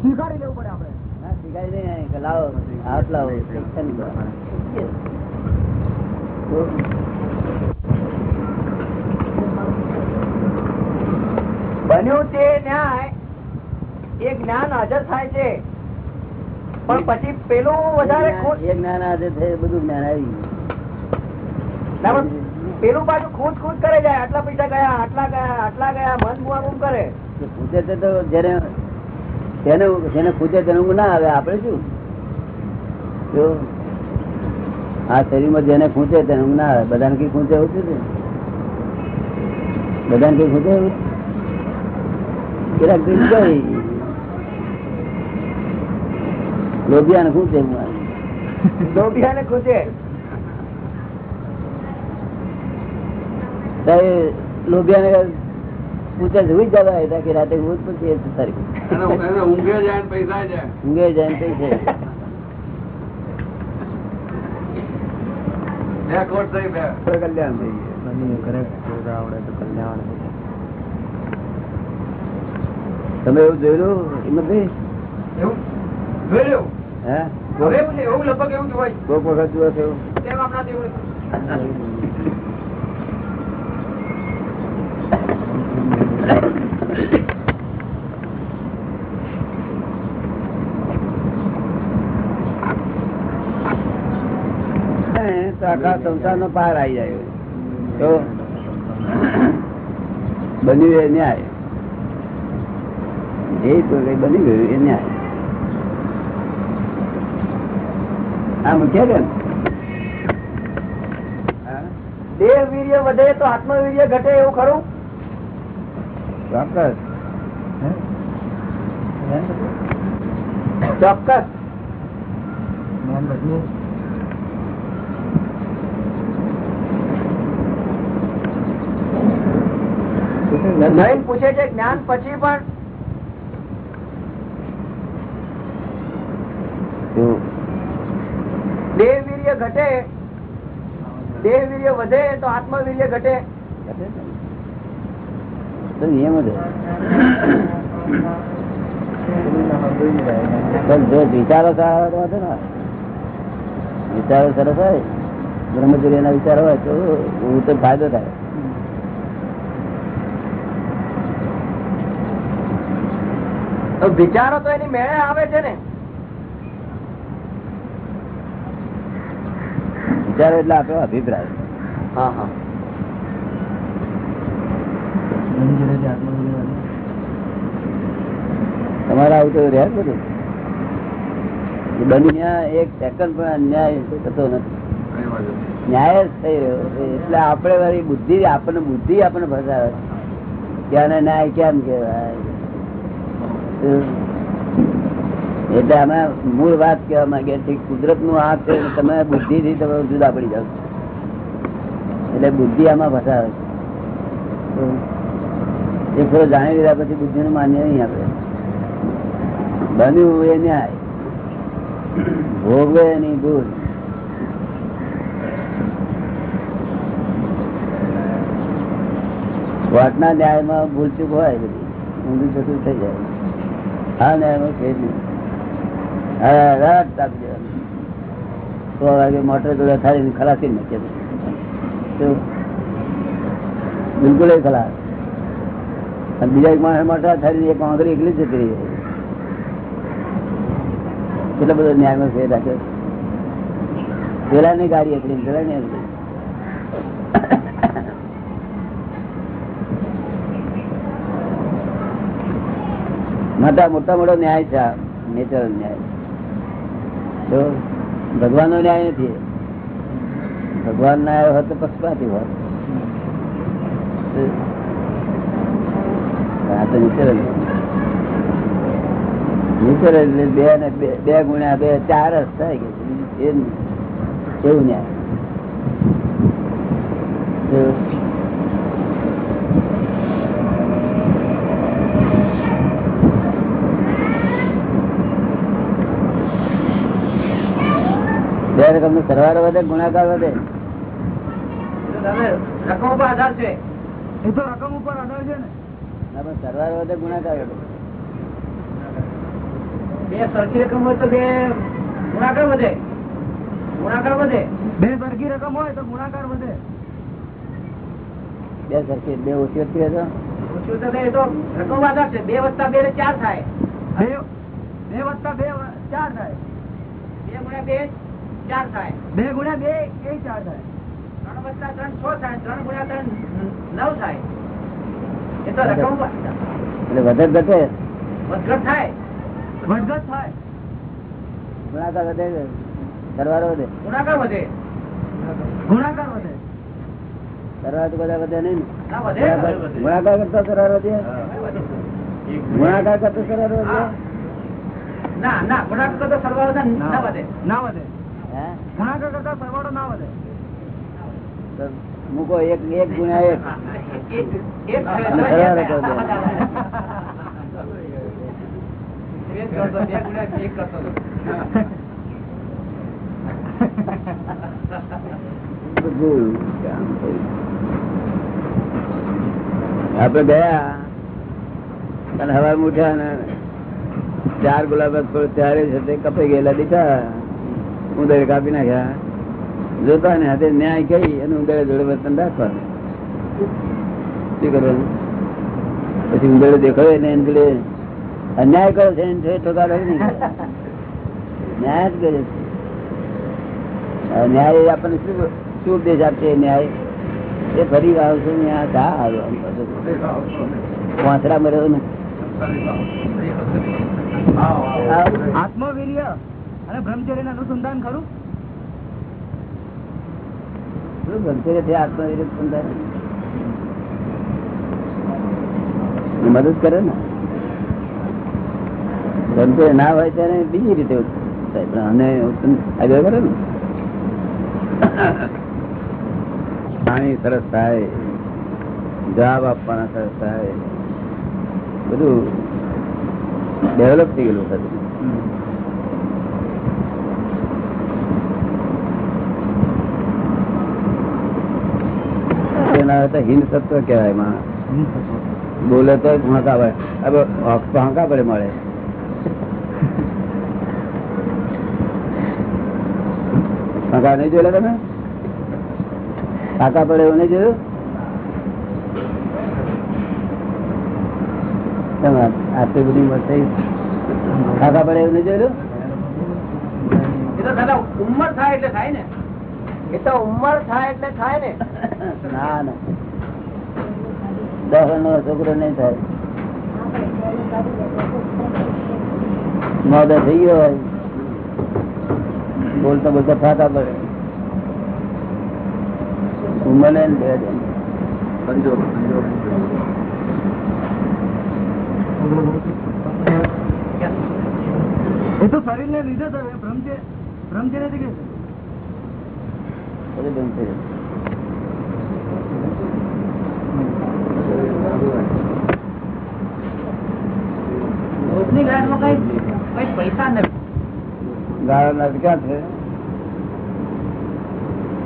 સ્વીકારી લેવું પડે આપણે. હા, શીખાય લાવો હાથ લાવો શિક્ષણ કરો. તો બન્યું તે ન્યાય એ જ્ઞાન હાજર થાય છે. પણ પછી પેલું વધારે એક જ્ઞાન આજે છે બધું જ્ઞાન આવી ના, પેલું પાછું ખોટ ખોટ કરે જાય. આટલા પૈસા ગયા આટલા ગયા આટલા ગયા મન બુઆ કરે. પૂછે તો જેને જેને જેને પૂછે તેને ઊંઘ ના આવે આપણે શું? જો આ શરીરમાં જેને ખૂંચે તેને ઊંઘ ના આવે બધાને કઈ ખૂંચે એવું છે? બધાને કઈ ખૂંચે એવું? કેટલાક દિન કઈ લોભિયાને ખૂંચે ઊંઘ આવે. લોભિયા ને ખૂચે લોભિયાને પૂછે જોઈ જવા હતા કે રાતે ઊંઘ પછી ઊંઘે જાય પૈસા જાય. ઊંઘે જાય ને કઈ છે બે ખોટ થઈ બે. કલ્યાણ તમે એવું જોયેલું હિંમતભાઈ એવું? જોયેલું હે? એવું લગભગ એવું જોવાય કોઈક વખત જોવા છો એવું? તેમ હમણાં એવું હે, તો આખા સંસાર નો પાર આવી જાય. તો બન્યું એ ન્યાય. એ તો કઈ બની ગયું એ ન્યાય. આ મુખ્ય કે દેહ વીર્ય વધે તો આત્મવીર્ય ઘટે એવું ખરું? ચોક્કસ. ચોક્કસ. પૂછે છે જ્ઞાન પછી પણ? દેહ વીર્ય ઘટે દેહ વીર્ય વધે તો આત્મવીર્ય ઘટે નિયમ જ વિચારો સારા ના. વિચારો સરસ હોય બ્રહ્મચર્ય ના વિચારો હોય તો હું તો ફાયદો થાય તો વિચારો તો એની મેળે આવે છે ને. વિચારો એટલે આપણો અભિપ્રાય. હા હા. તમારે આવું તો રહ્યા બધું. બની બન્યા એક સેકન્ડ પણ અન્યાય થતો નથી. ન્યાય જ થઈ રહ્યો એટલે આપણે વાળી બુદ્ધિ આપણને બુદ્ધિ આપણને ફસાવે ત્યાં કે ન્યાય કેમ કહેવાય? એટલે અમે મૂળ વાત કહેવા માંગીએ છીએ કુદરતનું આ છે, તમે બુદ્ધિ થી તમે જુદા પડી જાવ એટલે બુદ્ધિ આમાં ફસાવે છે. એ થોડો જાણી લીધા પછી બુદ્ધિ નું માન્ય નહીં આપણે બન્યું એ ન્યાય. ભોગવે એની ભૂલ. કોર્ટના ન્યાયમાં ભૂલચૂક હોય બધી. ઊંધું જતું થઈ જાય. આ એમાં હા, રાત આપી દેવાનું સો વાગે મોટર જોડે નાખે બિલકુલ એ ખલાસ. બીજા એક માણસ મોટર થાળી એક આંગળી એકલી જતી રહી. કેટલો બધો ન્યાયમાં ફેર રાખ્યો. પેલા ની ગાડી એકલી પેલા ની એકલી મોટા મોટા મોટો ન્યાય છે, નેચરલ ન્યાય. તો ભગવાન નો ન્યાય નથી. ભગવાન ના આવ્યો હોત તો પક્ષપાતી હોત. આ તો નેચરલ નેચરલ બે ને બે ગુણ્યા બે, ચાર જ થાય કે બીજું છે જ નહીં. એવું ન્યાય તો બે રકમ નો સરવાળો વધે ગુણાકાર વધે. રકમ ઉપર આધાર છે. એ તો રકમ ઉપર આધાર છે ને. સરવાળો વધે ગુણાકાર વધે. બે સરખી રકમ હોય તો બે ગુણાકાર વધે. ગુણાકાર વધે. બે સરખી રકમ હોય તો ગુણાકાર વધે. બે સરખી બે ઓછી તો? ઓછું તો એ તો રકમ આધાર છે. બે વત્તા બે ચાર થાય. બે બે વત્તા બે ચાર થાય. બે ગુણ્યા બે ચાર થાય. બે ગુણ્યા બે એ ચાર થાય. ત્રણ વત્તા ત્રણ છ થાય ત્રણ ગુણ્યા ત્રણ નવ થાય. એ તો રકમ એટલે વધે ઘટે? વધઘટ થાય. વધઘટ થાય. ગુણાકાર વધે સરવારો વધે. ગુણાકાર વધે. ગુણાકાર વધે. સરવાળો તો બધા વધે નહીં ગુણાકાર- કરતા સરવાળો વધે? ગુણાકાર કરતા સરવાળો વધે? ના ના ગુણાકાર કરતા સરવારો ના ના વધે. ના વધે. ગુણાકાર કરતા સરવાળો ના વધે. મૂકો એક એક ગુણ્યા એક. આપડે ગયા. અને હવા મૂઠ્યા ને ચાર ગુલાબ ત્યારે છે તે કપાઈ ગયેલા દીધા. ઉંદર કાપી નાખ્યા. જોતા ને હાથે ન્યાય કહી અને ઉંદર જોડે વર્તન રાખવાનું. શું કરવાનું? પછી ઉંદર દેખાય ને એને અન્યાય કરે છે એને છે ઠોકાડો નહીં ન્યાય જ કરે છે. ન્યાય આપણને શું શું ઉપદેશ આપશે? ન્યાય એ ફરી આવશે ને આ તા આવ્યો વાંસડા. મર્યો ને. આત્મવીર્ય. અને બ્રહ્મચર્ય અનુસંધાન ખરું? મદદ કરે ને. ગમશે ના હોય ત્યારે બીજી રીતે અને આગળ કરે ને? પાણી સરસ થાય. જવાબ આપવાના સરસ થાય. બધું ડેવલપ થઈ ગયેલું હતું સત્વ કહેવાય એમાં. બોલે તો હાંકા પડે મળે. હાંકા નહીં જોયેલા તમે? કાકા પડે એવું નહીં જોયું? આટલી બધી થઈ. કાકા પડે એવું નહીં જોયેલું? ઉંમર થાય એટલે થાય ને. એ તો ઉંમર થાય એટલે થાય ને. ના ના. દસ નો છોકરો નહીં થાય. મોડો થઈ ગયો હોય. બોલતા બોલતા ફાટા પડે. ઉંમર ને બે. એ તો શરીર ને લીધે તો બ્રહ્મચર્ય બ્રહ્મચર્ય નથી કે બધું બંધ થઈ જાય. રોજની ગ્રાન્ટમાં કઈ કઈ પૈસા નથી ગાળો ના ક્યાં છે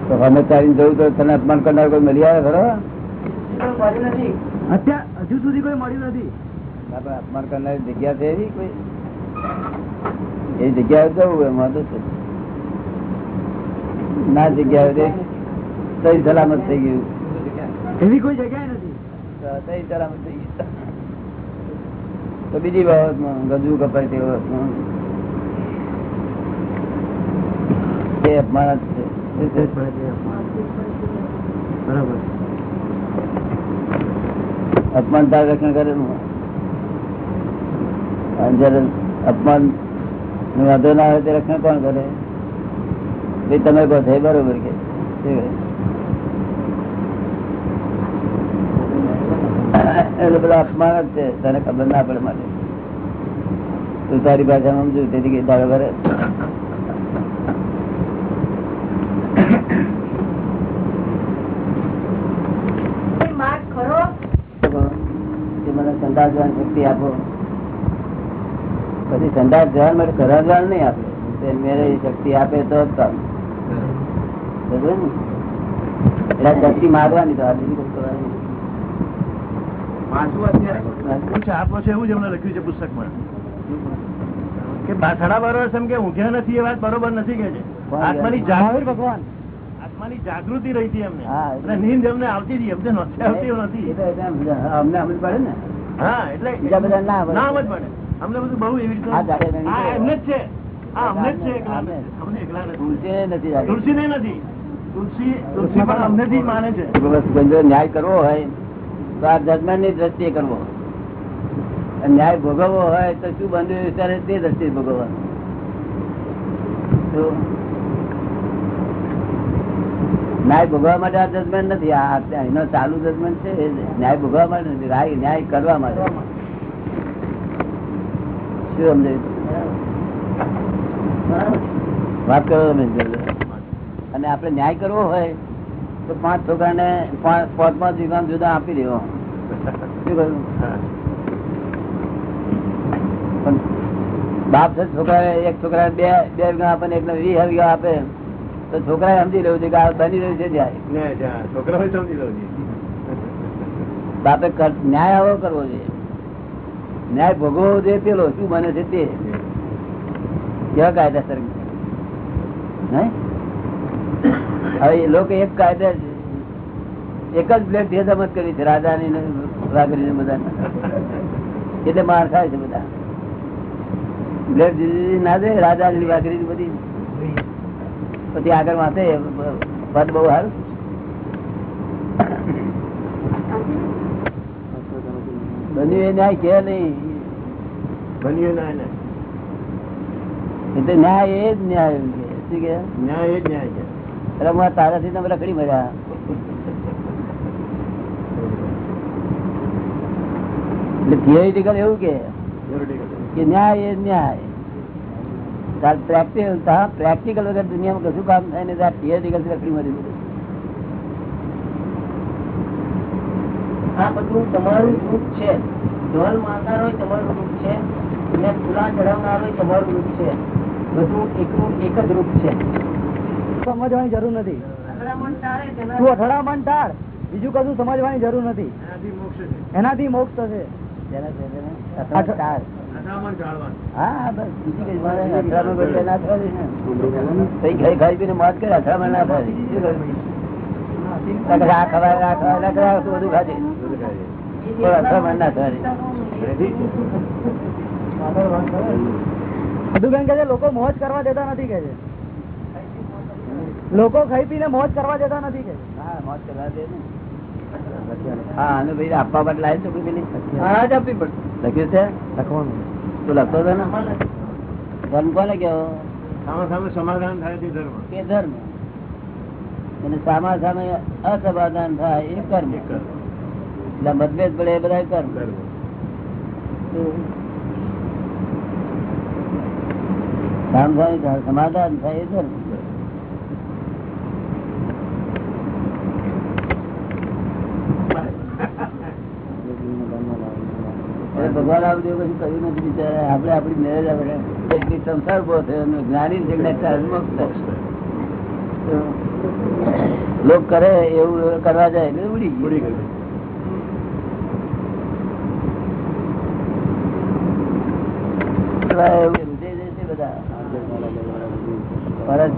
તો અમે ચાલીને જવું તો તને અપમાન કરનાર કોઈ મળી આવે ખરો પણ કર્યું નથી અત્યાર હજુ સુધી કોઈ મળ્યું નથી આપણે અપમાન કરનારી જગ્યા છે એવી કોઈ એ જગ્યાએ જવું એમાં તો છે ના જગ્યાએ સહી સલામત થઈ ગયું. એવી કોઈ જગ્યાએ નથી? સહી સલામત થઈ ગયું. તો બીજી બાબતમાં ગજુ કપાય તે બાબતમાં. એ અપમાન જ છે. બરાબર. અપમાન તાર રક્ષણ કરે ને. અને જયારે અપમાન વાંધો ના આવે તે રક્ષણ કોણ કરે? તમે કહો છો બરોબર કે. એટલે બધા અપમાન જ છે તને ખબર ના પડે માટે તું તારી ભાષામાં સમજુ તેથી કે તારે ઘરે માર્ગ ખરો? કે મને સંદાસ જવાની શક્તિ આપો. પછી સંદાસ જવા માટે જવાનું નહીં આપે. એ શક્તિ આપે તો જ કામ સમજ્યો ને? એટલે આ શક્તિ માગવાની તો આ બીજી કોઈ કરવાની નહીં. વાંચવું અત્યારે? પૂછે આપો છે એવું જ એમને લખ્યું છે પુસ્તકમાં. કે સાડા બાર વર્ષ એમ કે ઊંઘ્યા નથી એ વાત બરોબર નથી કે છે. આત્માની જાગૃતિ ભગવાન. આત્માની જાગૃતિ રહી હતી એમને. એટલે- નીંદ એમને આવતી હતી એમને નથી આવતી નથી. અમને સમજ પડે ને? હા એટલે બીજા બધા ના ના સમજ પડે. અમને બધું બહુ એવી રીતે એમને જ છે. હા અમને જ છે નથી. તુલસી નથી. ન્યાય કરવો હોય, તો આ જજમેન્ટની દ્રષ્ટિએ કરવો ન્યાય ભોગવવો હોય, તો શું બંધુ વિચારે તે દ્રષ્ટિએ ભોગવવાનો. ન્યાય ભોગવવા માટે આ જજમેન્ટ નથી. આ એનો ચાલુ જજમેન્ટ છે ન્યાય ભોગવવા માટે નથી. ન્યાય કરવા માટે. શું સમજાય? વાત કરો અને આપણે ન્યાય કરવો હોય તો પાંચ છોકરાને પાંચ પાંચ વીઘા જુદા આપી દેવો. બાપ છે છોકરા એક છોકરા બે બે વીઘા આપે એકને વીસ વીઘા આપે. તો છોકરા સમજી રહ્યું છે કે આ બની રહ્યું છે ન્યાય છોકરા સમજી લો છે બાપે ન્યાય આવો કરવો જોઈએ. ન્યાય ભોગવવો જોઈએ પેલો. શું બને છે તે? કેવા કાયદાસર નહીં હવે એ લોકો એક કાયદા એક જ પ્લેટ ભેદામત કરી છે રાજાની ને વાઘરીને બધા એટલે માર ખાય છે બધા. બ્લેડ દીધી ના દે રાજાની વાઘરી બધી. પછી આગળ વાંચે પદ બહુ સારું. બન્યું એ ન્યાય કે નહીં? બન્યું ના એટલે ન્યાય એ જ ન્યાય. શું કે? ન્યાય એ જ ન્યાય છે. આ તારાથી તમે રખડી મર્યા. થિયરિટિકલ એવું કે ન્યાય એ ન્યાય. પ્રેક્ટિકલ વગર દુનિયામાં કશું કામ થાય ને થિયોરિટિકલ રખડી મરી આ બધું તમારું રૂપ છે. ઢોલ મારનાર તમારું રૂપ છે. અને ફૂલા ચડાવનાર તમારું રૂપ છે. બધું એકનું એક જ રૂપ છે. સમજવાની જરૂર નથી. તું અથડામણ ટાળ? બીજું કશું સમજવાની જરૂર નથી. એનાથી મોક્ષ છે. એનાથી મોક્ષ થશે લોકો મોજ કરવા દેતા નથી કે છે. લોકો ખાઈ પીને મોજ કરવા દેતા નથી કે. છે. હા મોત કરવા દે ને. હા અને ભાઈ આપવા માટે લાવી છો પેલી હા જ આપવી પડશે. લખ્યું છે? લખવાનું. તું લખતો હતો ને. ધર્મ કોને કેવો સામે સામે સમાધાન થાય તે ધર્મ. કે ધર્મ? અને સામા સામે અસમાધાન થાય એ કર્મ. એ કર્મ. એટલે મતભેદ પડે એ બધા કર્મ. ધર્મ. સામ સામે થાય, સમાધાન થાય એ ધર્મ. ભગવાન આવું જેવું કશું કર્યું નથી બિચારા. આપણે આપણી મેરેજ આપણે સંસાર ઊભો થયો જ્ઞાની જગ્યા લોક કરે એવું કરવા જાય એટલે ઉડી ઉડી ગયું.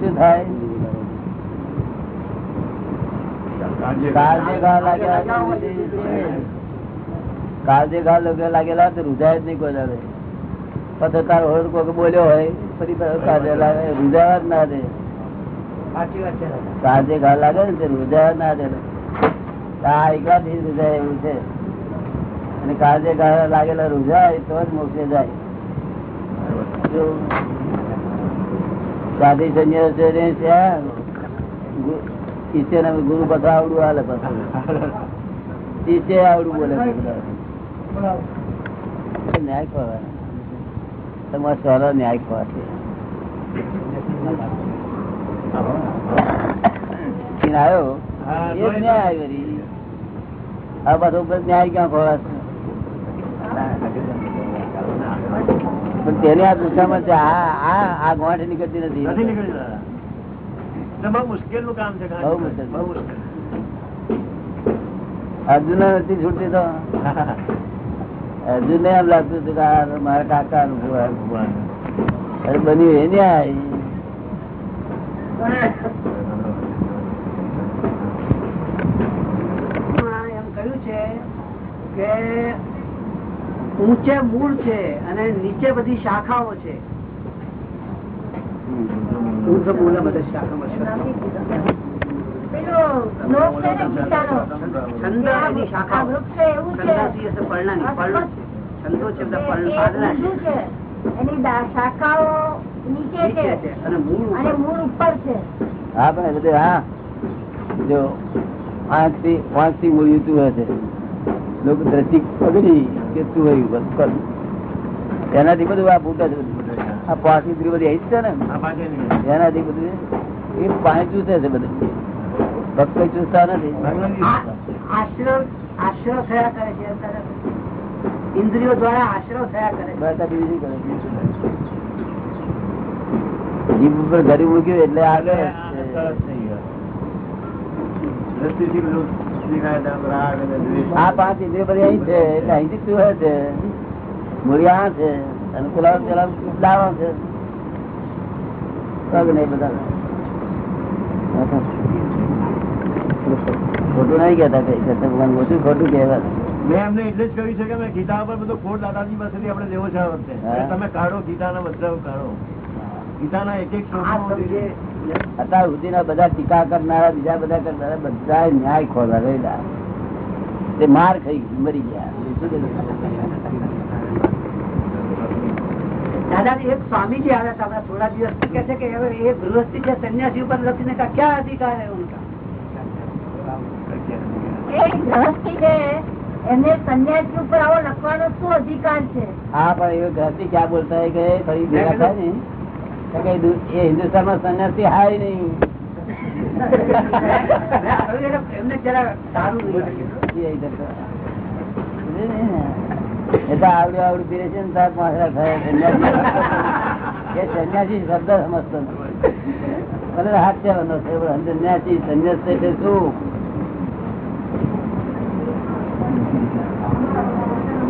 શું થાય? લાગ્યા. કાળજે ઘા લાગે- લાગેલા તો રૂજાય જ નહીં કોઈ દાડે. તારો હોડ કોક બોલ્યો હોય ફરી કાળજે લાગે. રૂંધાવા જ ના દે કાળજે ઘા લાગે ને તે રૂજાવા ના દે આ એકલાથી રૂજાય એવું છે. અને કાળજે ઘા લાગેલા રૂજાય તો જ મોક્ષે જાય. સાધી સંન્યાસ છે ત્યાં ઈશ્વર ગુરુ બધા આવડું હાલે પાછું. ઈશ્વર આવડું બોલે. ન્યાય ખોવા તમારે સારો ન્યાય ખોવા છે આવ્યો? એ ન્યાય આવ્યો આ બધો ન્યાય ક્યાં ખોવાશે? પણ તેને આ દુશામાં છે આ ગોઠ નીકળતી નથી. બહુ મુશ્કેલનું કામ છે. બહુ મુશ્કેલ. અર્જુન નથી છૂટતી તો? અર્જુન ને એમ લાગતું હતું કે મારા કાકા નું ભગવાન. અરે બન્યું એ ન્યાય એમ કહ્યું છે કે ઊંચે મૂળ છે અને નીચે બધી શાખાઓ છે ઊંચે મૂળ બધા બધી શાખાઓ હા પણ હા. જો મૂળ્યું તું હશે લોકો દ્રષ્ટિ પકડી કે તું હોય બસ કર એનાથી બધું આ ફૂટ જ બધું આ પાંચથી બધી આવી છે ને? એનાથી બધું એ પાંચ છે બધું. ભક્ત ચૂસતા નથી. આશ્રવ આશ્રવ થયા કરે છે ઇન્દ્રિયો દ્વારા આશ્રવ થયા કરે જીભ ઉપર ઘડી મૂક્યું એટલે આગળ આ પાંચ ઇન્દ્રિયો બધી અહીં છે એટલે અહીંથી શું હોય છે. મૂળિયા છે અને પેલા પેલા દાવા છે. પગ નહીં બધા ખોટું નહીં કેતા કઈ સત્ય ભગવાન મોટું ખોટું કહેવાય. મેં એમને એટલે જ કહ્યું છે કે મેં મરી ગયા. દાદાજી એક સ્વામીજી આવ્યા થોડા દિવસ કે છે કે હવે એ ગૃહસ્થી છે સંન્યાસી ઉપર લખીને ક્યાં અધિકાર હે ઉનકા? એમને સંન્યાસી ઉપર આવો લખવાનો શું અધિકાર છે હા, પણ એ ઘરથી ક્યાં બોલતા કે ફરી ભેગા થાય ને? તો કે દુ- એ સન્યાસી હાય નહીં. મેં આવડું આવડું પીરે છે એ સંન્યાસી શબ્દ સમજતો હાથ છે સંન્યાસી, સંન્યાસ શું જરા અહંકાર મમતા ગયા એ સંન્યાસ. શું કહ્યું? જ્યાં કે એને વર્તતો હોય તો કઈ હા હા સંન્યાસી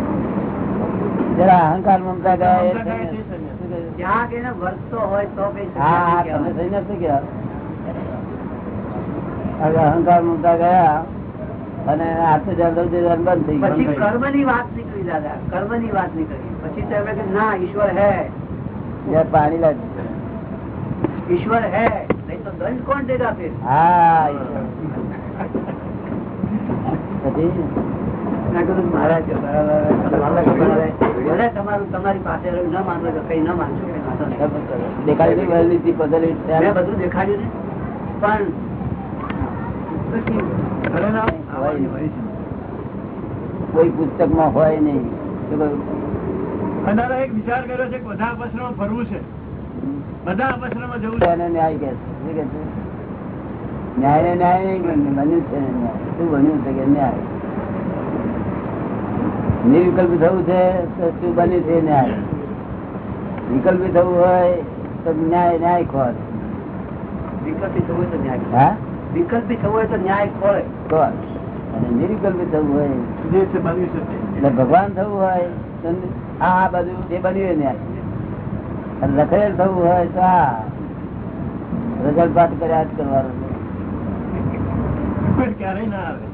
તમે કહેવાય. જરા અહંકાર મમતા ગયા અહંકાર મમતા ગયા અને આટલું જંગલ બંધ થઈ પછી કર્મની વાત નીકળી દાદા કર્મની વાત નીકળી. પછી તો એમણે ના ઈશ્વર હૈ. પાણી લાગ ઈશ્વર હે. તો દંડ કોણ દેગા ફિર હા પછી? તમારું તમારી પાસે ન માનવું કઈ ન માનશો મેં બધું દેખાડ્યું ને પણ પુસ્તકમાં હોય નહીં? એક વિચાર કર્યો છે કે બધા અપસરામાં ફરવું છે. બધા અપસરામાં જવું છે. ન્યાય કે ન્યાય ને ન્યાય નહીં બન્યું બન્યું છે શું બન્યું છે કે ન્યાય? નિર્વિકલ્પ થવું છે તો શું બન્યું છે ન્યાય? વિકલ્પ થવું હોય તો ન્યાય ન્યાય ખોર વિકલ્પી થવું હોય તો ન્યાય હા? વિકલ્પી થવું હોય તો ન્યાય ખોળે ખોર અને નિર્વિકલ્પી થવું હોય જે છે બન્યું છે તે. એટલે ભગવાન થવું હોય તો આ આ બાજુ એ બન્યું ન્યાય. અને લખેલ થવું હોય તો આ. રજલ પાઠ કર્યા જ કરવાનું. ક્યારેય ના આવે.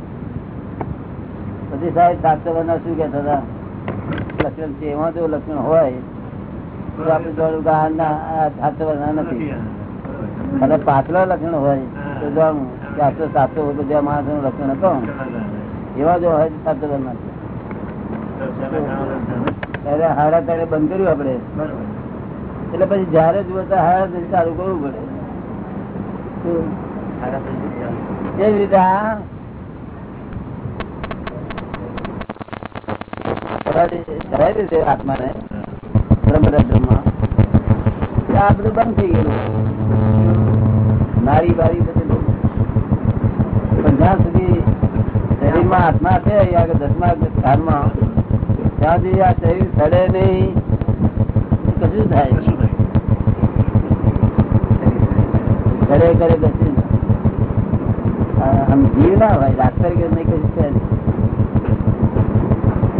પછી સાહેબ શાસ્ત્રના શું કેતા હતા લક્ષણ છે એમાં જો લક્ષણ હોય તો આપણે જોડું શાસ્ત્રના નથી. અને પાછલા લક્ષણ હોય તો જાણવું કે આટલો હોય બધા માણસનું લક્ષણ હતો એવા જો હોય તો શાસ્ત્રના નથી ત્યારે હારા ત્યારે બંધ કર્યું આપણે. એટલે પછી જયારે જુઓ તો હારા ચાલુ કરવું પડે. એવી રીતે આ કરાવી આ બધું થઈ ગયેલું. નારી સુધી દસમા સ્થાનમાં ત્યાં સુધી આ શરીર સડે નહીં કશું થાય કરે કરે કશું આમ જીવ ના હોય ડાક્ટર નહીં, કશું છે નહીં.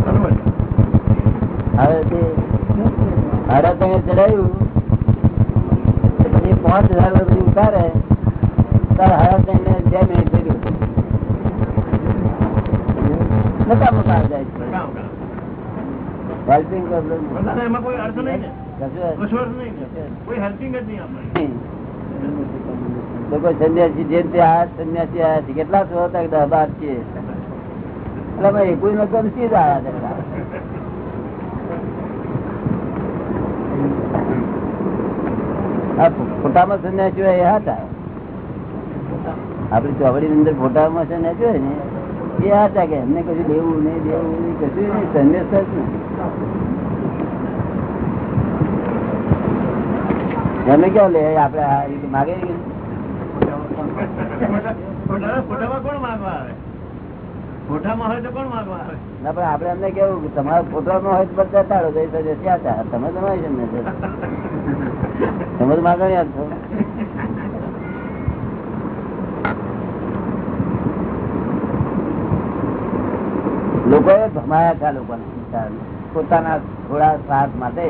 બરોબર હવે તે હાડા ચડાયું. પછી પાંચ હજાર રૂપિયા ઉતારે. તાર થઈને બે મિનિટ ગયું મોટા જાય. હેલ્પિંગ પ્રોબ્લેમ એમાં કોઈ અર્થ નહીં લોકો સંન્યાસી તે આ સંન્યાસી આયા છે કેટલા સો હતા દસ બાર છે એટલે ભાઈ કોઈ નતો નથી જ આયા હતા. આ ફોટામાં સંન્યાસી હોય એ હતા. આપડી ચોકડી ની અંદર ફોટામાં સંન્યાસી હોય ને એ હતા કે એમને કશું દેવું નહીં દેવું નહીં કશું નહીં સંન્યાસ જ નહીં. એમને ક્યાં લે આપડે માગે ફોટા- આપડે એમને કેવું તમારા તમારા નો હોય તો. તમે તો નહીં સમજે તો માગણી ભમાયા હતા લોકોને પોતાના થોડા સ્વાર્થ માટે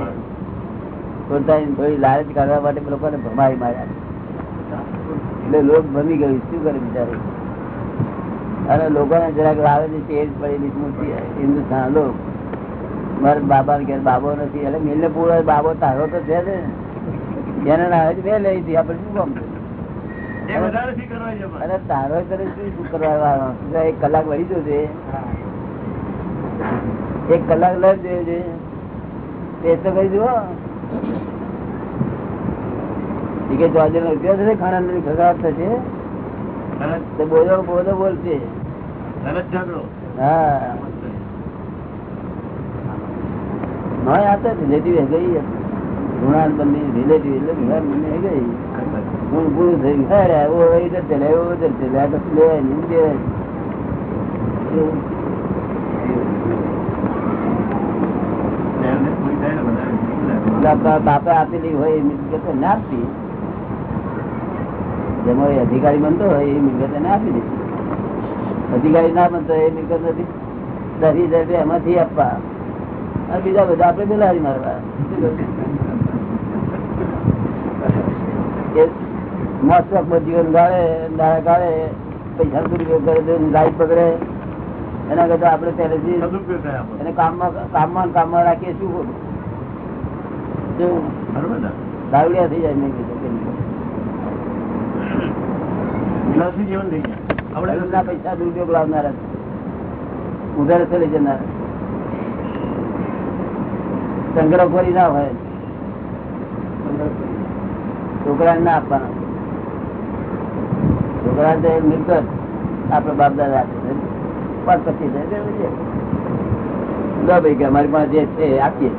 પોતાની થોડી લાલચ કાઢવા માટે લોકોને ભમાઈ માર્યા. એટલે લોક ભમી ગયું. શું કરે બિચારું? અને લોકોને જરાક લાવે છે તેજ પડેલી સ્મૃતિ, હિન્દુસ્તાન લોક. મારા બાબા ઘેર બાબો નથી. એટલે મિલને પૂરો બાબો તારો તો છે ને. એને ના આવે બે લઈ હતી આપડે શું કામ. અરે તારો શું કરવા? તું તો એક કલાક વળી જશે એક કલાક લઈ જોઈએ છે તે તો કરી દો કે ચોજર નો રૂપિયા થશે ખાણા ની ખગાટ થશે બોલો બોલો બોલશે. હા. હા આ બાપે આપેલી હોય, એ મિલકત ના આપતી જેમાં એ અધિકારી બનતો હોય, એ મિલકત ને આપી દીધી. અધિકારી ના બનતો એ મિલકત નથી. દસ હજાર એમાંથી આપવા. અને બીજા બધા આપણે બિલાડી મારવા. મસ્ત જીવન ગાળે દાડા ગાળે પૈસા દુરુપયોગ કરે છે લાઈટ પકડે. એના કરતા આપણે પહેલેથી. એને કામમાં કામમાં કામમાં રાખીએ શું ખોટું દારૂડિયા થઈ જાય નહીં. પૈસા દુરુપયોગ લાવનારા. ઉધારે ચલી જનાર. સંગ્રહખોરી ના હોય. છોકરાને ના આપવાના. છોકરા તો મિલકત આપડે બાપ દાદા આપે છે. પાંચ પચીસ હજાર દેવું છે. લો ભાઈ કે અમારી પાસે જે છે આપીએ.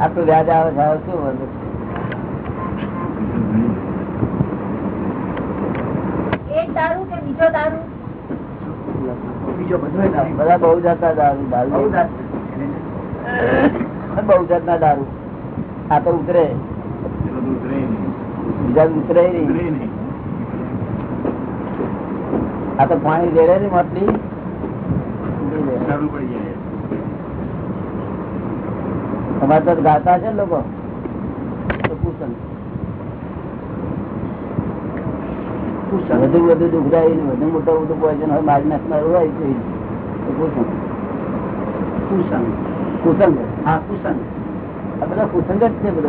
આટલું વ્યાજ આવે શું વાંધો છે? એક દારૂ? બીજો દારૂ. બધા બહુ જાતના દારૂ. દારૂ બહુ જાતના દારૂ. આ તો ઉતરે. બીજા ઉતરે નહીં. આ તો પાણી રેડે ને માટલી. તમારે તો ગાતા છે ને લોકો. તો વધુ વધુ દુઃખદાયી વધુ મોટા મોટું પોઈઝન હોય મારી નાખનાર હોય તો કુસંગ કુસંગ. કુસંગ. હા કુસંગ. આ બધા કુસંગ જ છે બધા.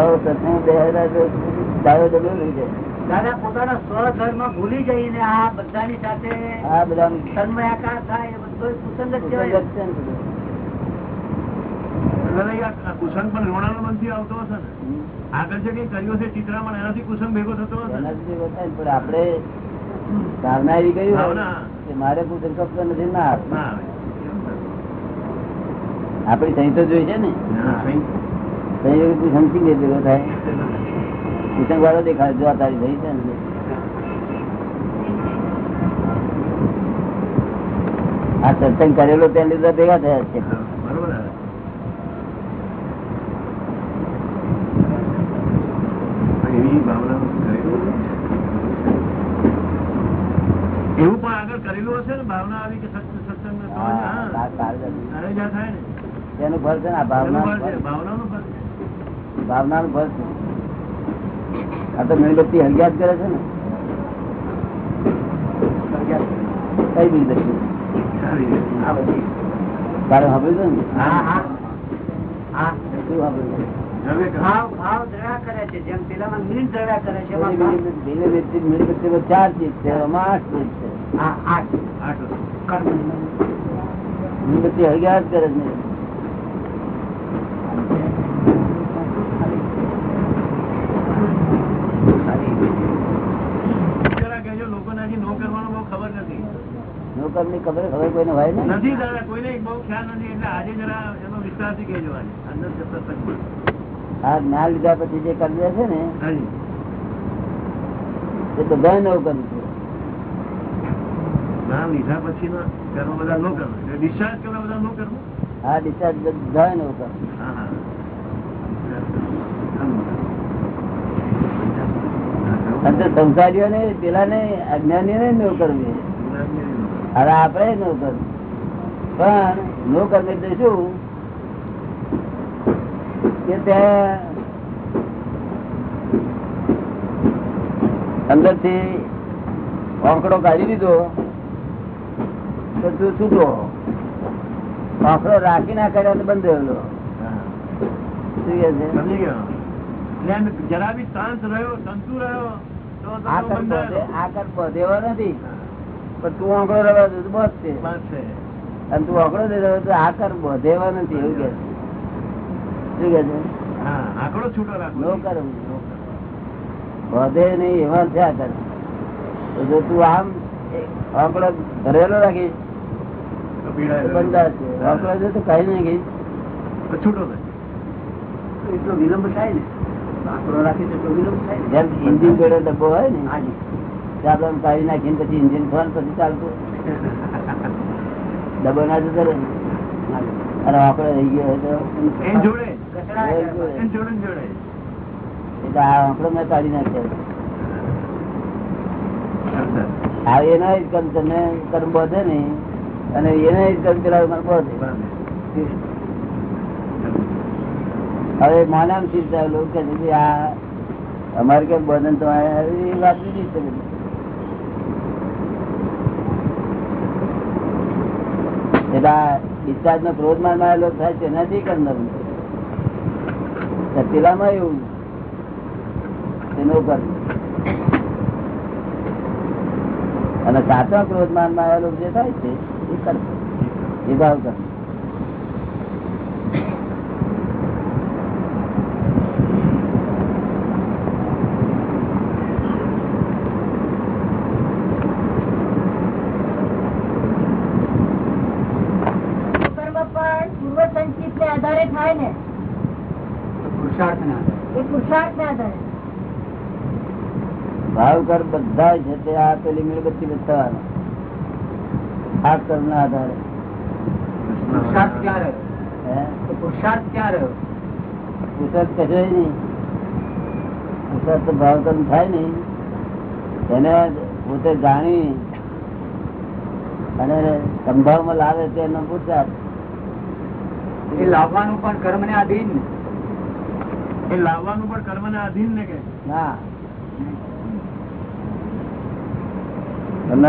હવે સત્સંગ બે હજાર દાયો દબો રહી જાય. દાદા પોતાના સ્વધર્મ ભૂલી જઈને આ બધાની સાથે આ બધા તન્મયાકાર થાય એ બધો કુસંગ જ કહેવાય છે ને બધું. દાદા, એ આ- આ કુસંગ પણ રોણાનો મનથી આવતો હશે ને? આગળ છે કઈ કર્યો છે ચિત્રામાં એનાથી કુસંગ ભેગો થતો હશે પણ આપણે ભાવના એવી કહ્યું મારે કુસંગ શબ્દ નથી ના આપે. ના આવે. આપણી સહી તો જોઈ છે ને? કુસંગથી ભેગો થાય? કુસંગ વાળો દેખાય જો તારી સહી છે ને. આ સત્સંગ કરેલો ત્યાં લીધા ભેગા થયા છે બરોબર ને? એવી ભાવના કરેલું એવું પણ આગળ કરેલું હશે ને? ભાવના આવી કે સત્ય સત્સંગ તો જ, હા, હા. આ કાળજા. ત્યારે જ આ થાય ને. તેનું ફળ છે ને એનું ભાવના ભાવનાનું ફળ. ભાવનાનું ફળ છે. આ તો મીણબત્તી હરિયાત કરે છે ને. કઈ મીણબત્તી તારે સાંભળ્યું છે ને? હા હા. હા શું સાંભળ્યું મીણબત્તી- મીણબત્તી મીણબત્તીમાં ચાર ચીજ છે એમાં આઠ ચીજ છે. હા આઠ આઠ વર્ષ. કર્મ. મીણબત્તી હરિયાત કરે છે. જરા કહેજો, લોકોને હજી નો કરવાનો બહુ ખબર નથી. નોકરની ખબર ખબર કોઈને હોય ને નથી દાદા કોઈને બહુ ખ્યાલ નથી એટલે આજે જરા એનો વિસ્તારથી કહેજો આજે. અંદર. આ જ્ઞાન લીધા પછી જે કરી છે ને. એ બધા છે. લીધા પછી કર્મ બધા નો કરવું. કરવા બધા નો કરવું? ડિસ્ચાર્જ બધા હા સંસારીઓ ને પેલા ને અજ્ઞાનીઓ ને નો કરવી. અરે આપડે નો કરવું. પણ નોકર એટલે શું? કે ત્યાં અંદરથી આંકડો કાઢી દીધો તો તું છૂટો આંકડો રાખી ના કર્યો તો બંધ રહેલો જરા બી શાંત રહ્યો તંતુ રહ્યો આ કર બંધાયેલો. આ કર બધેવો નથી પણ તું આંકડો તો બસ છે બસ છે. અને તું આંકડો દે રહ્યો તો આ કર બધેવા નથી એવું કે છે. વધે નહીં એવા થયા કર? જો તું આમ આંકડો ભરેલો આંકડો તો કઈ નહીં ગઈ છૂટો એટલો વિલંબ થાય ને. આંકડો રાખી તો એટલો વિલંબ થાય જેમ ઇન્જિન જોડે ડબ્બો હોય ને આમ કાઢી નાખીને પછી ઇન્જિન ફોન પછી ચાલતું. ડબ્બો ના જતો રહે. અને આંકડો રહી ગયો હોય તો. ને કર્મ તમને કર્મ અને એના કર્મ પેલા કર્મ બધે હવે માનામ ચિંતા લોકો કે આ અમારે કેમ બંધન તો આ એ વાત છે બધી. એટલે ડિસ્ચાર્જ નો ક્રોધમાં થાય થાય નથી કરનાર પેલામાં એવું. તેનો કર્મ અને સાચા ક્રોધ માનમાં આવેલું જે થાય છે, એ કરશે એ ભાવ કર્મ કર્મ પણ પૂર્વ સંચિત ને આધારે થાય ને પુરુષાર્થ ના એ પુરુષાર્થ ને આધારે ભાવ કર બધા છે આ પેલી મીણબત્તી બતાવવાનું આ કર્મ ના આધારે. પુરુષાર્થ ક્યાં રહ્યો? પુરુષાર્થ ક્યાં રહ્યો? પુરુષાર્થ કશો નહીં. પુરુષાર્થ ભાવ કર્મ થાય નહીં. એને પોતે જાણી અને સંભાવમાં લાવે તેનો પુરુષાર્થ. એ લાવવાનું પણ કર્મ ને. આધીન એ લાવવાનું પણ કર્મ ને આધીન ને કે? ના. પછી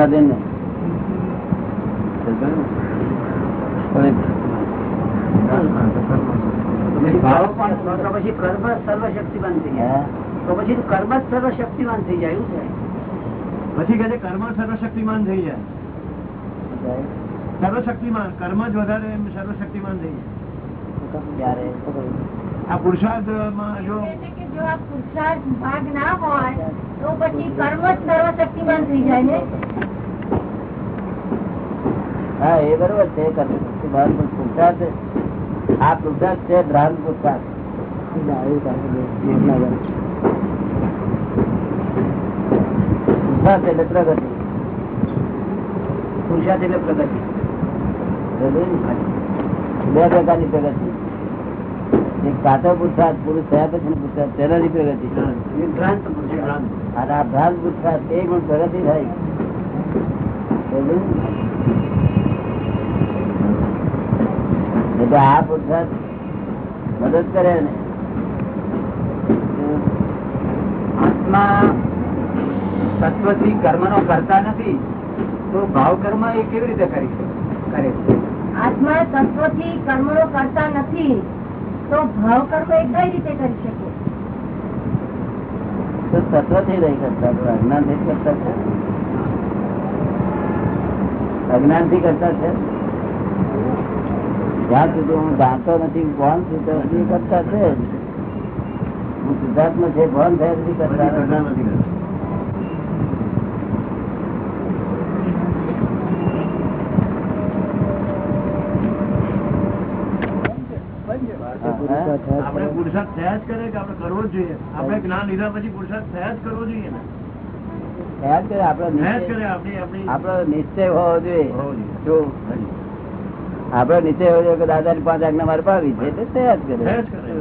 કર્મ જ સર્વશક્તિમાન થઈ જાય. તો પછી કર્મ જ સર્વશક્તિમાન થઈ જાય એવું પછી કે છે કર્મ સર્વશક્તિમાન થઈ જાય. સર્વશક્તિમાન કર્મ જ વધારે સર્વશક્તિમાન થઈ જાય. આ પુરુષાર્થમાં જો કહે જો આ પુરુષાર્થ ભાગ ના હોય, તો પછી કર્મ જ સર્વશક્તિમાન થઈ જાય ને? હા, એ બરોબર છે આ પુરુષાર્થ છે ભ્રાંત પુરુષાર્થ એટલે પ્રગતિ. પુરુષાર્થ એટલે પ્રગતિ. બે પ્રકારની પ્રગતિ. સાચો પુરુષાર્થ પુરુષ થયા પછી પુરુષાર્થ તેનાથી પ્રગતિ આ ભ્રાંત પુરુષાર્થ એ પણ પ્રગતિ થાય. એટલે આ પુરુષાર્થ મદદ કરે ને. આત્મા તત્વથી કર્મ નો કરતા નથી તો ભાવ કર્મ એ કેવી રીતે કરી કરે આત્મા તત્વથી કર્મ નો કરતા નથી તો ભાવ કરતો એ કઈ રીતે કરી શકે તો તત્વથી રહી કરતા અજ્ઞાનથી કરતા છે અજ્ઞાનથી કરતા છે જ્યાં સુધી હું જાણતો નથી કોણ છું ત્યાં સુધી કરતા છે જ. હું સિદ્ધાર્થમાં છે કોણ થયા કરતા નથી. નથી કરતા. આપણે પુરુષાર્થ થયા જ કરે કે આપણે કરવો જ જોઈએ? આપણે જ્ઞાન લીધા પછી પુરુષાર્થ થયા જ કરવો જોઈએ ને? કરે નિશ્ચય હોવો જોઈએ. આપડે કે દાદા ની પાંચ આજ્ઞા મારે પાવી છે એટલે થયા જ કરે. થયા જ કરે.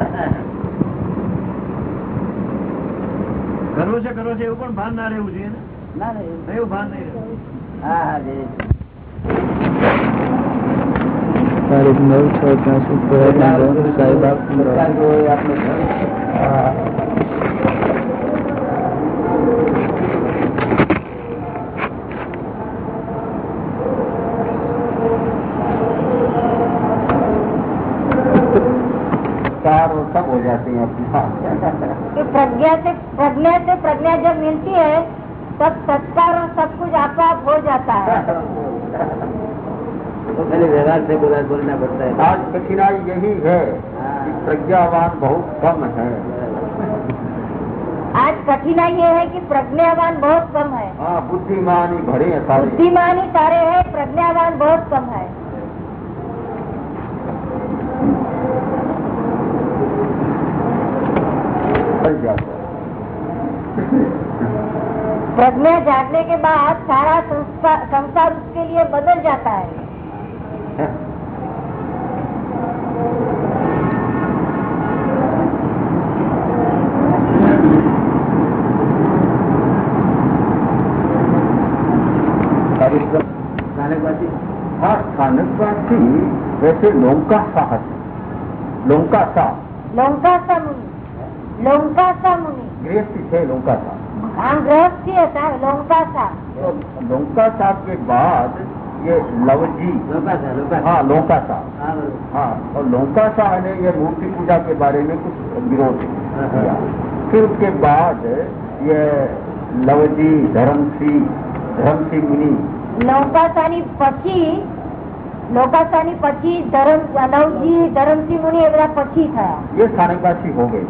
કરવો છે કરવો છે એવું પણ ભાન ના રહેવું જોઈએ ને? ના એવું- એવું ભાન નહીં રહેવું. હા હા તારીખ નવ છ ત્યાંસી સાહેબ આપ સરકાર જો હોય આપણે ઘર. कार और सब हो जाती है अपनी कि प्रज्ञा से प्रज्ञा से प्रज्ञा जब मिलती है तब संस्कार और सब कुछ आप आप हो जाता है तो पहले व्यवहार से बोला बोलना पड़ता है। आज कठिनाई यही है कि प्रज्ञावान बहुत कम है। आज कठिनाई ये है कि प्रज्ञावान बहुत कम है। हाँ बुद्धिमान ही भरे हैं सारे। बुद्धिमान ही सारे हैं प्रज्ञावान बहुत कम है। है प्रज्ञा जागने के बाद सारा संसार उसके लिए बदल जाता है। स्थानकवासी हाँ स्थानकवासी वैसे लोंका साह है लोंका साह लोंकासा मुनि लोंकासा मुनि गृहस्थी थे लोंका साह हाँ गृहस्थी है लोंकासा तो लोंका साहब के बाद ये लवजी लोका था लोका हाँ लोंका साह हाँ बरोबर. हाँ और लोंका शाह ने ये मूर्ति पूजा के बारे में कुछ विरोध किया फिर उसके बाद ये लवजी धर्मसिंह धर्मसिंह मुनि લોકાસાની પછી લોકાસાની પછી ધરમ લવજી ધરમસિંહ મુનિ એ બધા પછી થયા ये स्थानकवासी हो गए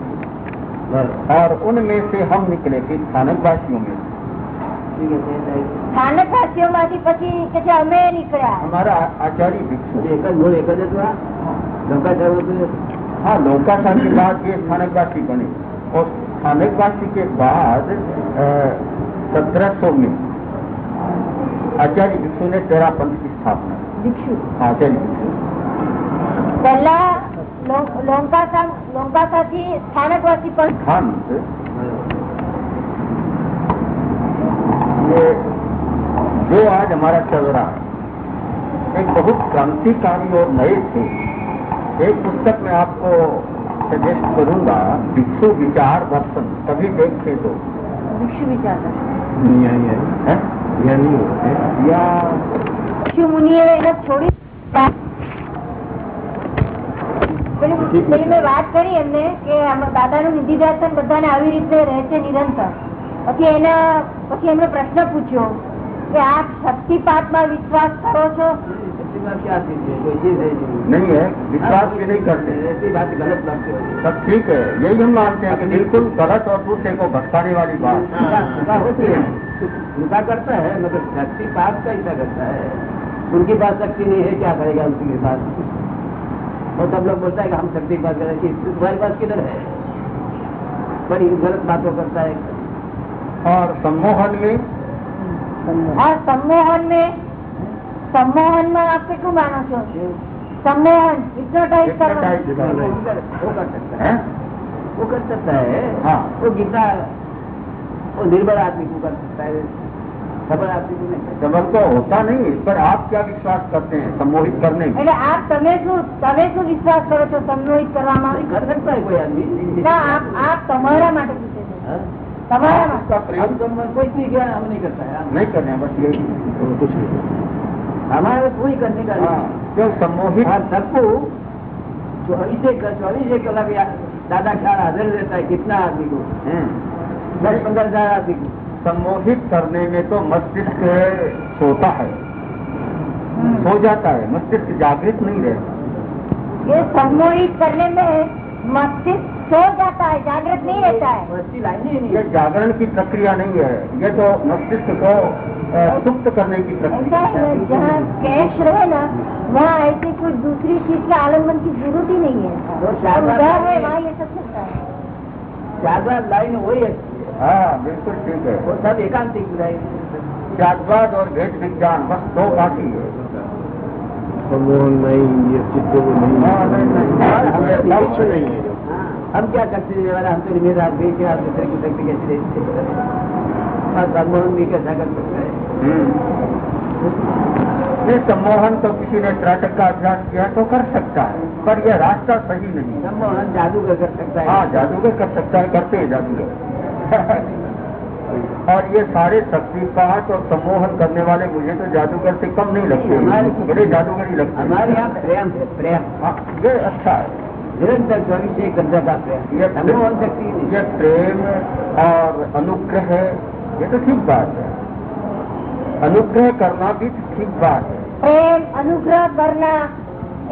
और उनमें से हम निकले थे स्थानकवासियों में ठीक है ठीक है. સ્થાનક વાસીઓમાંથી પછી કે છે અમે નીકળ્યા हमारा आचार्य भिक्षु એક જ મૂળ એક જ હતું આ? લોકાચાર હતું એ? हाँ लोकाचार के बाद ये स्थानकवासी बने और स्थानकवासी के बाद सत्रह सौ में आचार्य भिक्षु ने तेरा पंथ की स्थापना की। ભિક્ષુ हाँ, आचार्य भिक्षु પહેલા લોંકાસા લોંકાસાથી સ્થાનકવાસી પણ सिद्धांत जो आज हमारा चल रहा है एक बहुत क्रांतिकारी और नए थे एक पुस्तक में आपको सजेस्ट करूंगा भिक्षु विचार दर्शन कभी देखे तो ભિક્ષુ વિચારતા અહીંયા અહીંયા है અહીંયા નહીં હોય. या ભિક્ષુ મુનિએ એને છોડી પેલી પેલી મેં વાત કરી એમને કે દાદાનું નિધિધ્યાસન બધાને આવી રીતે રહે છે નિરંતર પછી એના પછી એમણે પ્રશ્ન પૂછ્યો કે આપ શક્તિપાતમાં વિશ્વાસ કરો છો ऐसी बात क्या थी ये? कोई चीज है नहीं नहीं है विश्वास भी नहीं करते ऐसी बात गलत बात क्यों है? सब ठीक है यही हम मानते हैं कि बिल्कुल गलत और दूसरे को भटकाने वाली बात कृपा कृपा होती है कृपा करता है मगर शक्ति पाप का ऐसा करता है उनके पास शक्ति नहीं है क्या करेगा उनके पास और सब लोग बोलता है कि हम शक्ति पास करें कि तुम्हारे पास किधर है बड़ी गलत बातों करता है और सम्मोहन में और सम्मोहन में सम्मोहन में आप કેટલું માનો છો सम्मोहन हिप्नोटाइज करना वो कर सकता है वो कर सकता है हाँ वो कितना वो निर्बल आदमी को कर सकता है खबर आदमी को नहीं खबर तो होता नहीं पर आप क्या विश्वास करते हैं सम्मोहित करने એટલે આપ તમે શું તમે શું વિશ્વાસ કરો છો સંમોહિત કરવામાં આવી કરી શકતા કોઈ આદમી ના આપ આપ તમારા માટે પૂછે છે તમારા માટે आपका हम प्रयोग तो कोई नहीं किया हम नहीं करता है हम- नहीं करने बस यही कुछ नहीं हमारे कोई करने का हाँ, नहीं क्यों सम्मोहित और सबको चौबीस चौबीस एक कलाक या- दादा ख्याल हाजिर रहता है कितना आदमी को हम्म, दस पंद्रह हजार आदमी को सम्मोहित करने में तो मस्तिष्क सोता है सो जाता है मस्तिष्क जागृत नहीं रहता ये सम्मोहित करने में मस्तिष्क सो जाता है जागृत नहीं रहता है। ये जागरण की प्रक्रिया नहीं है। ये तो मस्तिष्क को सुप्त करने की प्रक्रिया जहाँ कैश रहे ना वहाँ ऐसी कोई दूसरी चीज़ के आलंबन की ज़रूरत ही नहीं है। उधर है वहाँ ये सब चलता है। ज़्यादा लाइन वही है। हाँ बिल्कुल ठीक है। वो सब एकांतिक लाइन। त्यागवाद और भेद विज्ञान बस दो बाकी है। सम्मोहन नहीं ये चित्त वो नहीं हाँ, नहीं, नहीं, हम नहीं, कुछ नहीं है हम क्या करते देने वाला हम तो मेरा आदमी के आप दूसरे की शक्ति कैसे हैं और सम्मोहन भी कैसा कर सकते हैं ये सम्मोहन तो किसी ने त्राटक का अभ्यास किया तो कर सकता है पर यह रास्ता सही नहीं है सम्मोहन जादूगर कर सकता है हाँ जादूगर कर सकता है करते हैं जादूगर और ये सारे शक्तिपात और सम्मोहन करने वाले मुझे तो जादूगर से कम नहीं लगते। मेरे जादूगर ही लगते हमारे यहाँ प्रेम है प्रेम। हाँ, ये अच्छा है। निरंतर चौबीस एक घंटा का प्रेम। ये सम्मोहन शक्ति नहीं। ये प्रेम और अनुग्रह है ये तो ठीक बात है। अनुग्रह करना भी ठीक बात है। प्रेम अनुग्रह करना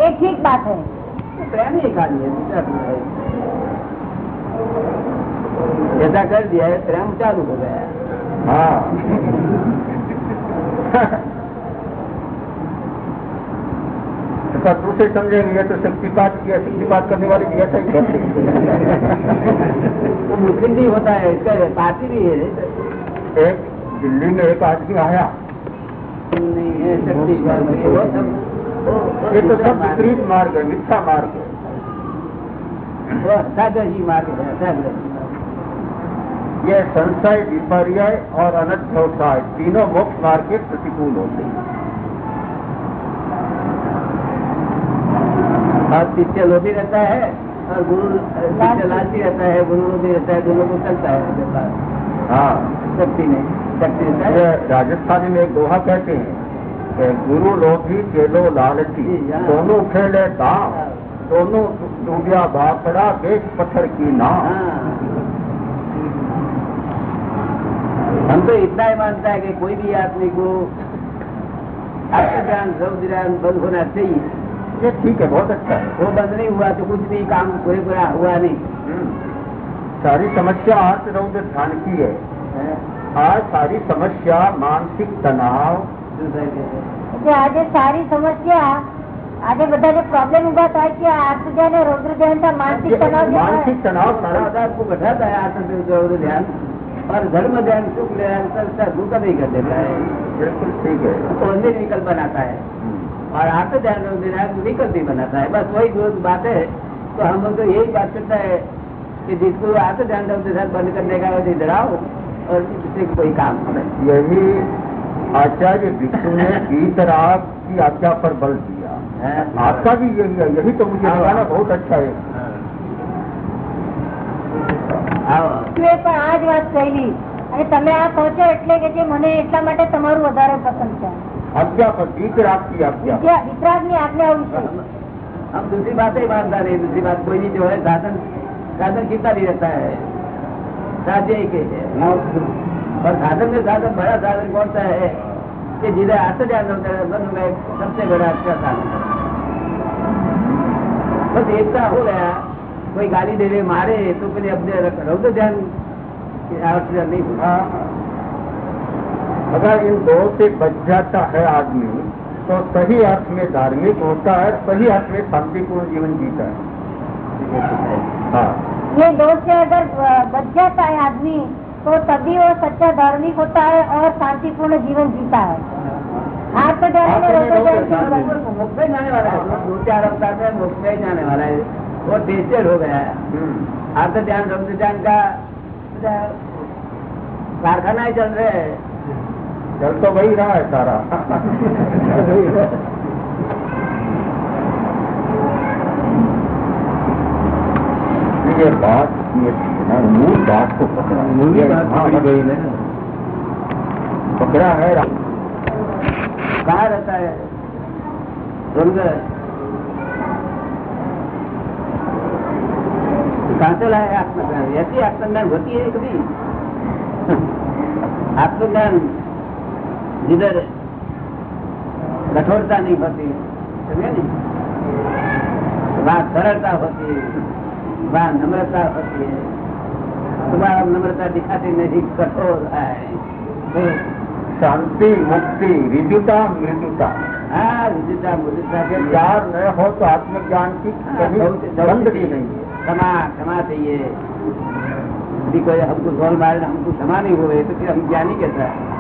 ये ठीक बात है। प्रेम ही दूसरा कुछ है? ऐसा कर दिया है प्रेम चालू हो। गया है। तो दूसरे समझेंगे तो शक्तिपात किया शक्तिपात करने वाले भी ऐसा ही करते वो मुस्लिम भी होता है इसका पार्टी भी है। एक दिल्ली में एक आदमी आया। नहीं है शक्ति ये तो सब विपरीत मार्ग है मिथ्या मार्ग है। वो अष्टादशी मार्ग है अष्टादशी ये संशय विपर्य और अनध्यवसाय तीनों मोक्ष मार्ग के प्रतिकूल होते हैं और शिष्य लोभी रहता है और गुरु शिष्य लालची रहता है गुरु लोभी रहता है दोनों को चलता है व्यापार हाँ शक्ति में शक्ति रहता ये है राजस्थानी में एक दोहा कहते हैं कि गुरु लोभी चेलो लालची जी, हाँ। दोनों खेले दाम दोनों डूबिया बापड़ा बेच पत्थर की नाव हम तो इतना ही मानता है कि कोई भी आदमी को आत्मज्ञान ध्यान बंद होना चाहिए ये ठीक है बहुत अच्छा है वो बंद नहीं हुआ तो कुछ भी काम पूरे पूरा हुआ नहीं हम्म। सारी समस्या आर्थ रौद्र ध्यान की है आज सारी समस्या मानसिक तनाव એટલે આજે સારી સમસ્યા આજે બધા જે પ્રોબ્લેમ ઉભા થાય છે આ આર્થ ધ્યાન અને રૌદ્ર ધ્યાન था मानसिक तनाव जो है मानसिक तनाव सारा आपको और धर्म ध्यान सुख ध्यान सबका धोखा नहीं कर देता है बिल्कुल ठीक है तो अंधेर विकल्प बनाता है और आत्म ध्यान विकल्प ही बनाता है बस वही दो बात है तो हम लोग तो यही बात करता है कि जिसको आत्म ध्यान रौद्र ध्यान बंद करने का वजह डराओ और किसी को कोई काम करे यही आचार्य विष्णु ने गीतराग की आज्ञा पर बल दिया। आपका भी यही है यही तो मुझे बहुत अच्छा है પણ આ જ વાત કહેલી અને તમે આ કહો છો એટલે કે જે મને એટલા માટે તમારું વધારે પસંદ છે आज्ञा पर गीतराग की आज्ञा વિદ્યા- વિતરાગની આજ્ઞા વિશે हम दूसरी बातें ही मानता नहीं दूसरी बात कोई नहीं जो है साधन साधन कितना भी रहता है साध्य ही के है और साधन में साधन बड़ा साधन कौन सा है कि जिधर आत्म ध्यान होता है बन गए सबसे बड़ा अच्छा साधन है। बस एकता हो गया कोई गाली दे दे मारे तो फिर अपने रौद्र ध्यान आवश्यकता नहीं होता हाँ। अगर इन दो से बच जाता है आदमी तो सही अर्थ में धार्मिक होता है सही अर्थ में शांतिपूर्ण जीवन जीता है हाँ ये दो से अगर अ, बच जाता है आदमी तो तभी वो सच्चा धार्मिक होता है और शांतिपूर्ण जीवन जीता है आत्म ध्यान में रौद्र ध्यान की मोक्ष में जाने वाला है दो चार अवतार में मोक्ष में जाने वाला है वो टेस्टेड हो गया है। हम्म। आप तो ध्यान रक्त ध्यान का कारखाना ही चल रहे है। चल तो वही रहा है सारा। ये बात मूल बात को पकड़ा। मूल हाँ, पकड़ा है। कहा रहता है? कहाँ से लाया आत्मज्ञान ऐसी आत्मज्ञान होती है कभी आत्मज्ञान जिधर कठोरता नहीं होती समझे नहीं वहाँ सरलता होती है वहाँ नम्रता होती है तुम्हारा नम्रता दिखाती नहीं कठोर है शांति मुक्ति विद्युता मृदुता हाँ विद्युता मुद्रिता के चार न हो तो आत्मज्ञान की नहीं है क्षमा क्षमा चाहिए यदि कोई हमको जोल मारे हमको क्षमा नहीं हुए तो फिर हम ज्ञानी कैसा है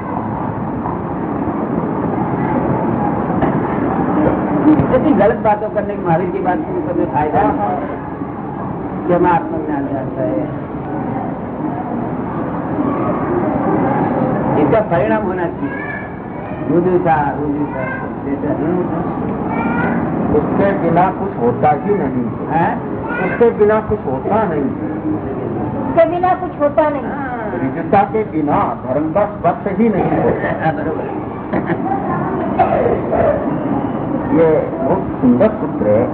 इतनी गलत बातों करने की महावीर की बात की करने फायदा है कि हमें आत्मज्ञान जाता है इसका परिणाम होना चाहिए रुजुता रुजुता उसके बिना कुछ होता ही नहीं। है? है उसके बिना कुछ होता नहीं। उसके बिना कुछ होता नहीं। विद्युता के बिना धर्म का स्पर्श ही नहीं होता। हाँ, ये बहुत सुंदर सूत्र है।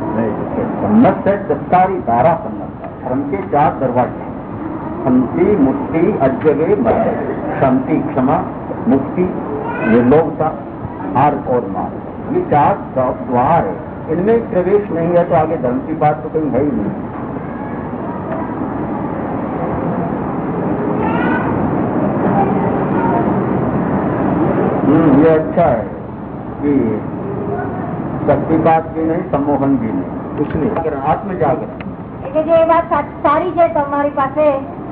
सम्मत है दस्तारी बारह सम्मत धर्म के चार दरवाजे शांति मुक्ति अज्ञे मध्य शांति क्षमा मुक्ति निर्लोकता हार और मार ये चार द्वार है। इनमें प्रवेश नहीं है तो आगे धर्म की बात तो कहीं है ही नहीं हम्म, ये अच्छा है कि શક્તિપાત બી નહીં સંમોહન બી નહીં कुछ नहीं जागरण आत्म जागरण એટલે જે એ વાત સા- સારી છે તમારી પાસે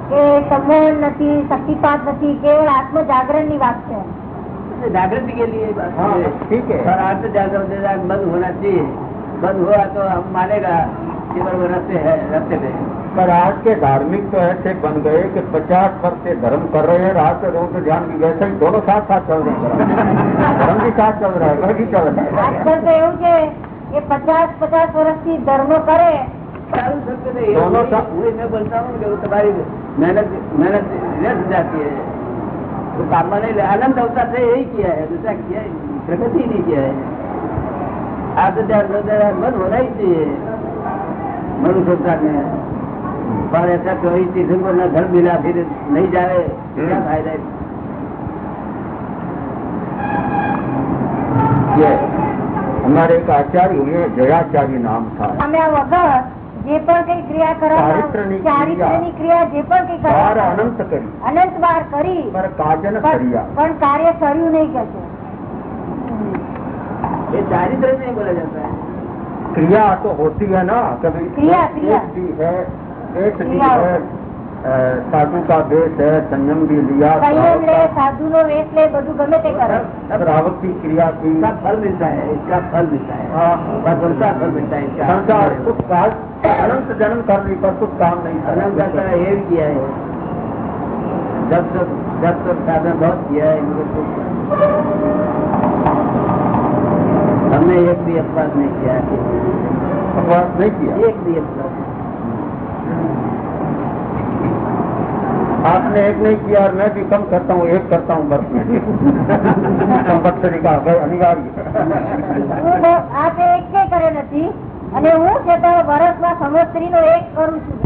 કે સંમોહન નથી શક્તિપાત નથી કેવળ આત્મ જાગરણ ની વાત છે जागृति के लिए बात हाँ, है। ठीक है। और अर्थ जागृत बंद होना चाहिए बंद हुआ तो हम मानेगा कि वो रस्ते है रस्ते पे है। पर आज के धार्मिक तो ऐसे बन गए कि पचास वर्ष से धर्म कर रहे हैं रात से रोज ध्यान भी वैसे ही दोनों साथ साथ चल रहे हैं धर्म भी साथ चल रहा है घर भी चल रहा है આજકાલ તો એવું છે કે પચાસ પચાસ વર્ષથી ધર્મ કરે सारू सत्य नहीं है। दोनों वही- का- वही मैं बोलता हूँ कि वो तुम्हारी मेहनत मेहनत व्यर्थ जाती है तो कामना नहीं ले आनंद अवतार से यही किया है दूसरा किया प्रगति नहीं किया है आप तो मन होना ही चाहिए मनु संसार में पर ऐसा कोई चीज को न घर मिला फिर नहीं जाए क्या फायदा हमारे एक आचार्य हुए जयाचार्य नाम था हमें वगैरह જે પણ કઈ ક્રિયા કરવામાં ચારિત્રની ક્રિયા. જે પણ કઈ અનંત કરી. અનંત વાર કરી. પણ કાર્ય કર્યું નહીં કે છે. ચારિત્ર નહીં બોલા જતા ક્રિયા તો હોતી હે ના ક્રિયા ક્રિયા. એક ક્રિયા क्रिया। भी है एक भी क्रिया है अ, साधु का वेश है संयम भी लिया સંયમ લે સાધુ નો વેશ લે બધું ગમે તે કરે श्रावक की क्रिया की इसका फल मिलता है इसका फल मिलता है हाँ, बस उनका फल मिलता है इसका संसार कुछ काज अनंत जन्म करने पर कुछ काम नहीं अनंत का करना ये भी किया है जब तक जब तक साधन बहुत किया है इन लोगों को। हमने एक भी अपवाद नहीं किया है अपवाद नहीं किया एक भी अपवाद आपने एक नहीं किया और मैं भी कम करता हूँ एक करता हूँ बस में कंपल्सरी का भाई अनिवार्य હું બ- આ તે એક કે કરે નથી અને હું છે તો વર્ષમાં સંવત્સરી નો એક કરું છું